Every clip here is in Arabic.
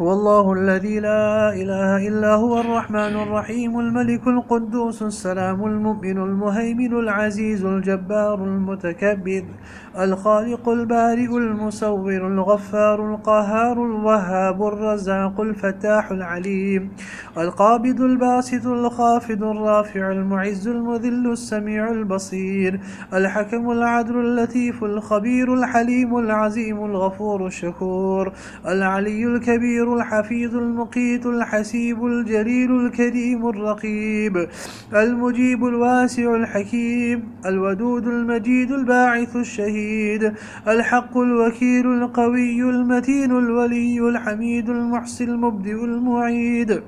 هو الله الذي لا إله إلا هو الرحمن الرحيم الملك القدوس السلام المؤمن المهيمن العزيز الجبار المتكبر الخالق البارئ المصور الغفار القهار الوهاب الرزاق الفتاح العليم القابض الباسط الخافض الرافع المعز المذل السميع البصير الحكم العدل اللطيف الخبير الحليم العزيم الغفور الشكور العلي الكبير الحفيظ المقيت الحسيب الجليل الكريم الرقيب المجيب الواسع الحكيم الودود المجيد الباعث الشهيد الحق الوكيل القوي المتين الولي الحميد المحسن المبدئ المعيد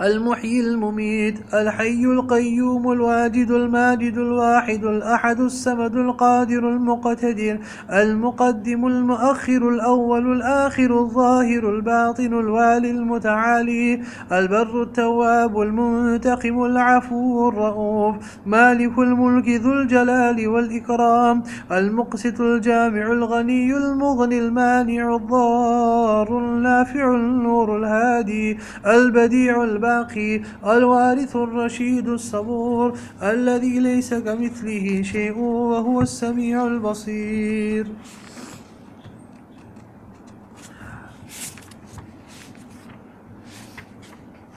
المحيي المميت الحي القيوم الواجد الماجد الواحد الأحد السمد القادر المقتدر المقدم المؤخر الأول الآخر الظاهر الباطن الوالي المتعالي البر التواب المنتقم العفو الرؤوف مالك الملك ذو الجلال والإكرام المقسط الجامع الغني المغني المانع الضار النافع النور الهادي البديع الباقي الوارث الرشيد الصبور الذي ليس كمثله شيء وهو السميع البصير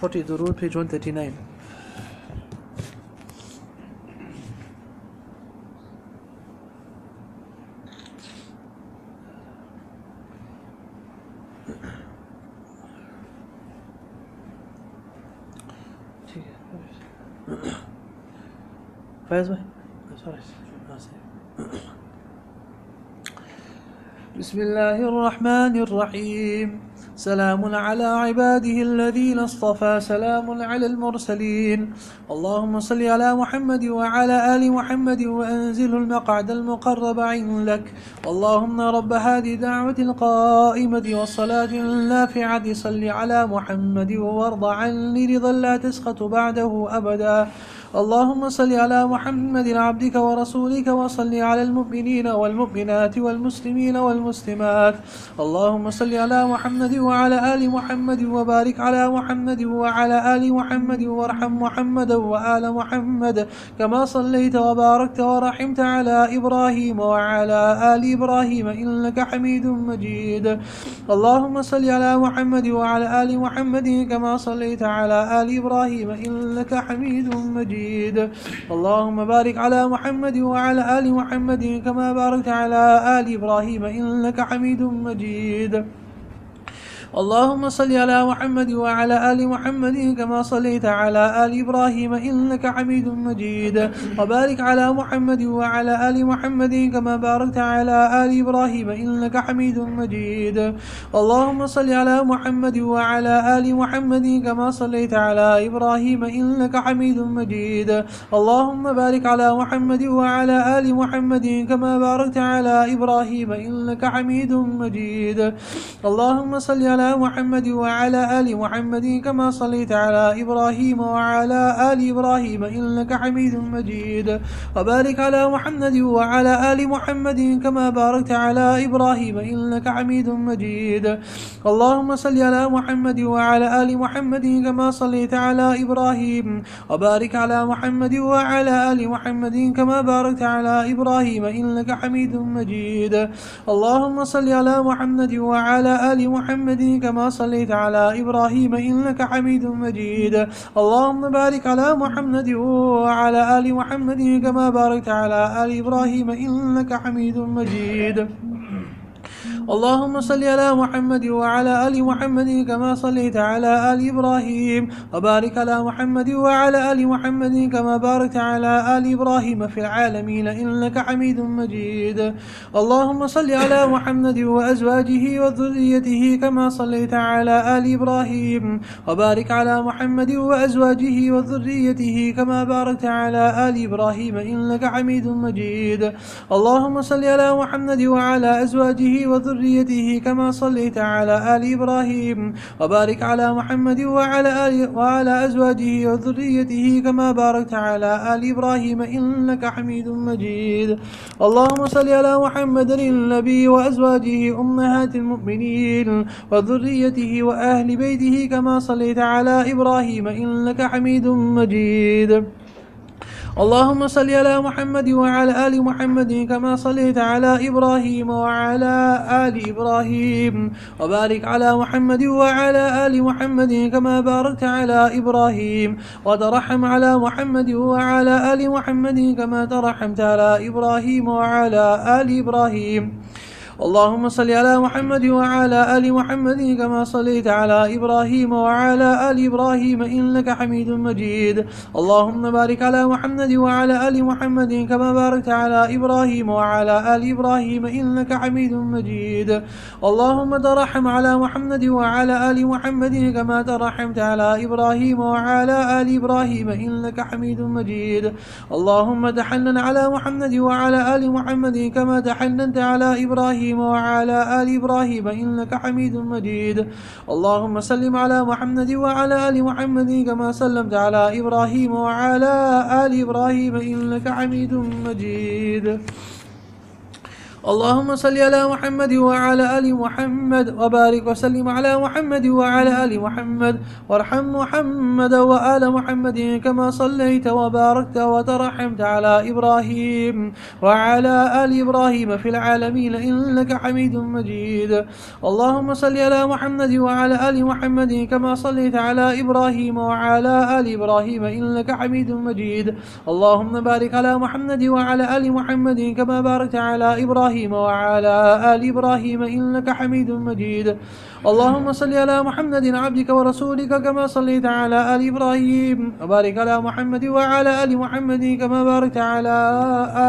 Forty the rule page one. بسم الله الرحمن الرحيم. سلام على عباده الذين اصطفى. سلام على المرسلين. اللهم صل على محمد وعلى آل محمد وأنزل المقعد المقرب عندك. اللهم رب هذه دعوة القائمة والصلاة النافعة. صل على محمد وارض عني رضا لا تسخط بعده أبدا. اللهم صل على محمد عبدك ورسولك وصل على المؤمنين والمؤمنات والمسلمين والمسلمات. اللهم صل على محمد وعلى آل محمد وبارك على محمد وعلى آل محمد وارحم محمد وآل محمد. كما صليت وباركت ورحمت على إبراهيم وعلى آل إبراهيم إنك حميد مجيد. اللهم صل على محمد وعلى آل محمد كما صليت على آل إبراهيم إنك حميد مجيد. مجيد اللهم بارك على محمد وعلى آل محمد كما باركت على آل إبراهيم إنك حميد مجيد. اللهم صل على محمد وعلى آل محمد كما صليت على آل إبراهيم إنك حميد مجيد. وبارك على محمد وعلى آل محمد كما باركت على آل إبراهيم إنك حميد مجيد. اللهم صل على محمد وعلى آل محمد كما صليت على إبراهيم إنك حميد مجيد. اللهم بارك على محمد وعلى آل محمد كما باركت على إبراهيم إنك حميد مجيد. اللهم صل على محمد وعلى آل محمد كما صليت على إبراهيم وعلى آل إبراهيم إنك حميد مجيد. وبارك على محمد وعلى آل محمد كما باركت على إبراهيم إنك حميد مجيد. اللهم صل على محمد وعلى آل محمد كما صليت على إبراهيم. وبارك على محمد وعلى آل محمد كما باركت على إبراهيم إنك حميد مجيد. اللهم صل على محمد وعلى آل محمد كما صليت على إبراهيم إنك حميد مجيد. اللهم بارك على محمد وعلى آل محمد كما باركت على آل إبراهيم إنك حميد مجيد. اللهم صل على محمد وعلى آل محمد كما صليت على آل إبراهيم وبارك على محمد وعلى آل محمد كما باركت على آل إبراهيم في العالمين إنك حميد مجيد. اللهم صل على محمد وأزواجه وذريته كما صليت على آل إبراهيم وبارك على محمد وأزواجه وذريته كما باركت على آل إبراهيم إنك حميد مجيد. اللهم صل على محمد وعلى أزواجه وذريته كما صليت على آل إبراهيم وبارك على محمد وعلى آل وعلى أزواجه وذريته كما باركت على آل إبراهيم إنك حميد مجيد. اللهم صل على محمد النبي وأزواجه أمهات المؤمنين وذريته وأهل بيته كما صليت على إبراهيم إنك حميد مجيد. اللهم صل على محمد وعلى آل محمد كما صليت على إبراهيم وعلى آل إبراهيم وبارك على محمد وعلى آل محمد كما باركت على إبراهيم وترحم على محمد وعلى آل محمد كما ترحمت على إبراهيم وعلى آل إبراهيم اللهم صل على محمد وعلى آل محمد كما صليت على إبراهيم وعلى آل إبراهيم إنك حميد مجيد. اللهم بارك على محمد وعلى آل محمد كما باركت على إبراهيم وعلى آل إبراهيم إنك حميد مجيد. اللهم ترحم على محمد وعلى آل محمد كما ترحمت على إبراهيم وعلى آل إبراهيم إنك حميد مجيد. اللهم تحنن على محمد وعلى آل محمد كما تحننت على إبراهيم إبراهيم وعلى آل إبراهيم إنك حميد مجيد. اللهم سلم على محمد وعلى آل محمد كما سلمت على إبراهيم وعلى آل إبراهيم إنك حميد مجيد. اللهم صل على محمد وعلى آل محمد وبارك وسلم على محمد وعلى آل محمد. وارحم محمد وآل محمد كما صليت وباركت وترحمت على إبراهيم وعلى آل إبراهيم في العالمين إنك حميد مجيد. اللهم صل على محمد وعلى آل محمد كما صليت على إبراهيم وعلى آل إبراهيم إنك حميد مجيد. اللهم بارك على محمد وعلى آل محمد كما باركت على إبراهيم إبراهيم وعلى آل إبراهيم إنك حميد مجيد. اللهم صل على محمد عبدك ورسولك كما صليت على آل إبراهيم وبارك على محمد وعلى آل محمد كما باركت على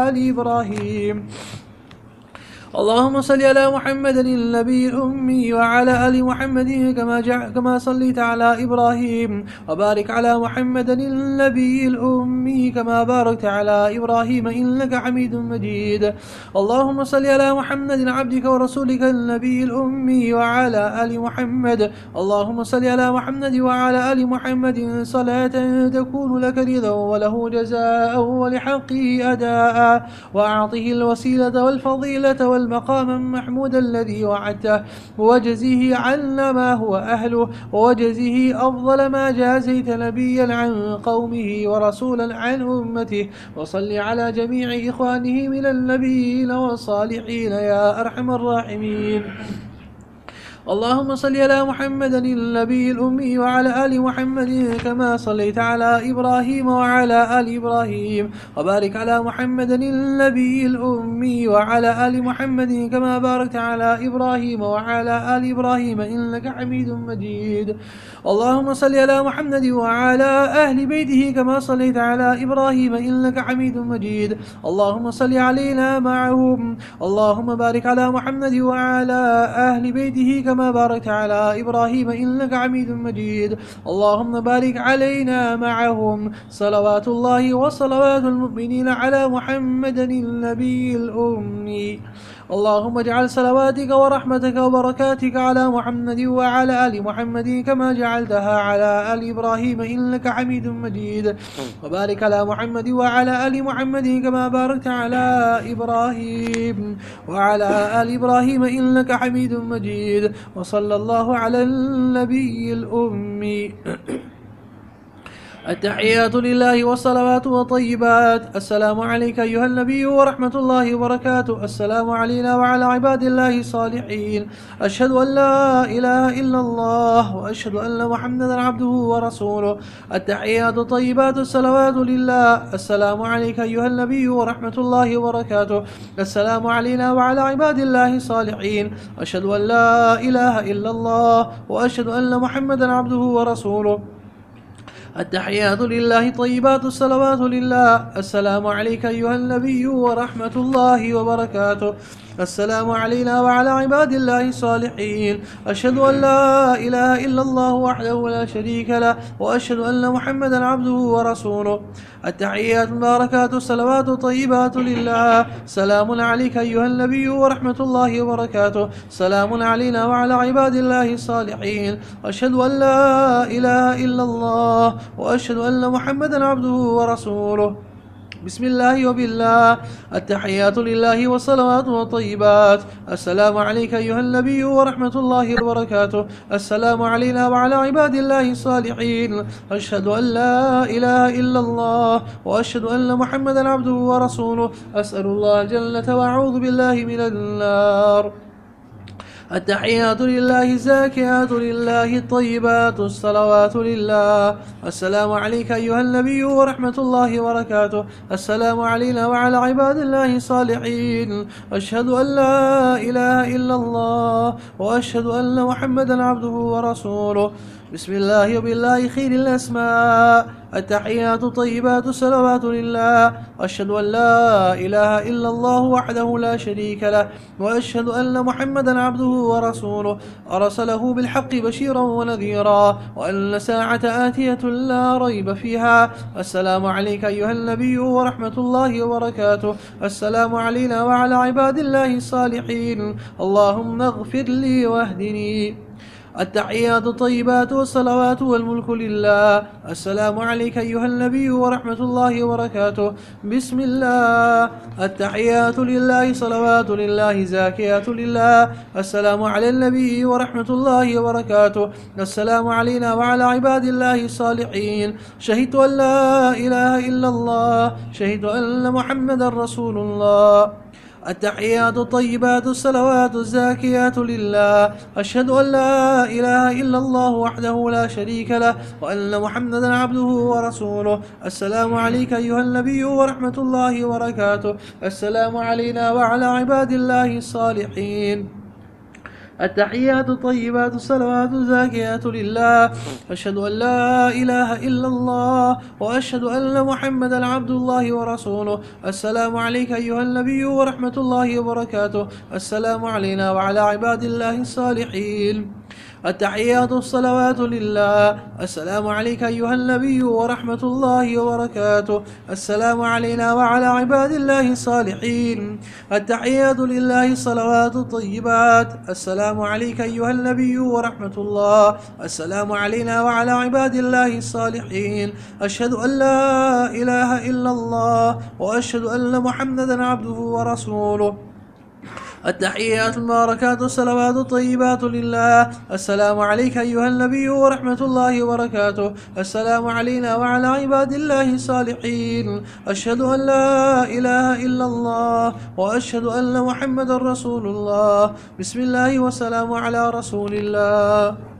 آل إبراهيم. اللهم صل على محمد النبي الأمي وعلى آل محمد كما جع كما صليت على إبراهيم وبارك على محمد النبي الأمي كما باركت على إبراهيم إنك حميد مجيد. اللهم صل على محمد عبدك ورسولك النبي الأمي وعلى آل محمد. اللهم صل على محمد وعلى آل محمد صلاة تكون لك رضا وله جزاء ولحقه أداء. وأعطه الوسيلة والفضيلة وال المقام محمود الذي وعدته وجزه عنا ما هو أهله وجزه أفضل ما جازيت نبيا عن قومه ورسولا عن أمته. وصل على جميع إخوانه من النبيين والصالحين يا أرحم الراحمين. اللهم صل على محمد النبي الأمي وعلى آل محمد كما صليت على إبراهيم وعلى آل إبراهيم وبارك على محمد النبي الأمي وعلى آل محمد كما باركت على إبراهيم وعلى آل إبراهيم إنك حميد مجيد اللهم صل على محمد وعلى أهل بيته كما صليت على إبراهيم إنك حميد مجيد اللهم صل علينا معهم اللهم بارك على محمد وعلى أهل بيته كما كما باركت على إبراهيم إنك عميد مجيد. اللهم بارك علينا معهم. صلوات الله وصلوات المؤمنين على محمد النبي الأمي. اللهم اجعل صلواتك ورحمتك وبركاتك على محمد وعلى آل محمد كما جعلتها على آل إبراهيم إنك حميد مجيد. وبارك على محمد وعلى آل محمد كما باركت على إبراهيم وعلى آل إبراهيم إنك حميد مجيد. وصلى الله على النبي الأمي. التحيات لله والصلوات والطيبات. السلام عليك أيها النبي ورحمة الله وبركاته. السلام علينا وعلى عباد الله الصالحين. أشهد أن لا إله إلا الله وأشهد أن محمدا عبده ورسوله. التحيات الطيبات الصلوات لله. السلام عليك أيها النبي ورحمة الله وبركاته. السلام علينا وعلى عباد الله الصالحين. أشهد أن لا إله إلا الله وأشهد أن محمدا عبده ورسوله. التحيات لله طيبات الصلوات لله. السلام عليك أيها النبي ورحمة الله وبركاته. السلام علينا وعلى عباد الله الصالحين. أشهد أن لا إله إلا الله وحده لا شريك له وأشهد أن محمدا عبده ورسوله. التحيات المباركات الصلوات الطيبات لله. سلام عليك أيها النبي ورحمة الله وبركاته. سلام علينا وعلى عباد الله الصالحين. أشهد أن لا إله إلا الله وأشهد أن محمدا عبده ورسوله. بسم الله وبالله. التحيات لله والصلوات والطيبات. السلام عليك أيها النبي ورحمة الله وبركاته. السلام علينا وعلى عباد الله الصالحين. أشهد أن لا إله إلا الله وأشهد أن محمدا عبده ورسوله. أسأل الله الجنة وأعوذ بالله من النار. التحيات لله الزاكيات لله الطيبات الصلوات لله. السلام عليك أيها النبي ورحمة الله وبركاته. السلام علينا وعلى عباد الله الصالحين. أشهد أن لا إله إلا الله وأشهد أن محمدا عبده ورسوله. بسم الله وبالله خير الأسماء. التحيات الطيبات الصلوات لله. أشهد أن لا إله إلا الله وحده لا شريك له. وأشهد أن محمدا عبده ورسوله. أرسله بالحق بشيرا ونذيرا. وأن ساعة آتية لا ريب فيها. السلام عليك أيها النبي ورحمة الله وبركاته. السلام علينا وعلى عباد الله الصالحين. اللهم اغفر لي واهدني. التحيات الطيبات والصلوات والملك لله. السلام عليك أيها النبي ورحمة الله وبركاته. بسم الله. التحيات لله صلوات لله زاكيات لله. السلام على النبي ورحمة الله وبركاته. السلام علينا وعلى عباد الله الصالحين. شهدت أن لا إله إلا الله. شهدت أن محمد رسول الله. التحيات الطيبات الصلوات الزاكيات لله. أشهد أن لا إله إلا الله وحده لا شريك له وأن محمدا عبده ورسوله. السلام عليك أيها النبي ورحمة الله وبركاته. السلام علينا وعلى عباد الله الصالحين. التحيات الطيبات الصلوات الزاكيات لله. أشهد أن لا إله إلا الله وأشهد أن محمدا عبد الله ورسوله. السلام عليك أيها النبي ورحمة الله وبركاته. السلام علينا وعلى عباد الله الصالحين. التحيات الصلوات لله. السلام عليك أيها النبي ورحمة الله وبركاته. السلام علينا وعلى عباد الله الصالحين. التحيات لله الصلوات الطيبات. السلام عليك أيها النبي ورحمة الله. السلام علينا وعلى عباد الله الصالحين. أشهد أن لا إله إلا الله وأشهد أن محمدا عبده ورسوله. التحيات المباركات الصلوات الطيبات لله. السلام عليك أيها النبي ورحمة الله وبركاته. السلام علينا وعلى عباد الله الصالحين. أشهد أن لا إله إلا الله وأشهد أن محمد رسول الله. بسم الله والسلام على رسول الله.